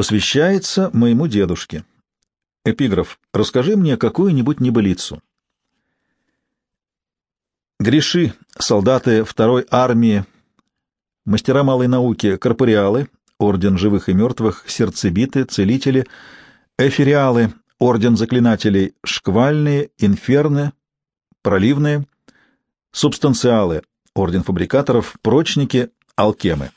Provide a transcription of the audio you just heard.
Посвящается моему дедушке. Эпиграф. Расскажи мне какую-нибудь небылицу. Греши, солдаты второй армии, мастера малой науки, корпориалы, орден живых и мертвых, сердцебиты, целители, эфириалы, орден заклинателей, шквальные, инферны, проливные, субстанциалы, орден фабрикаторов, прочники, алкемы.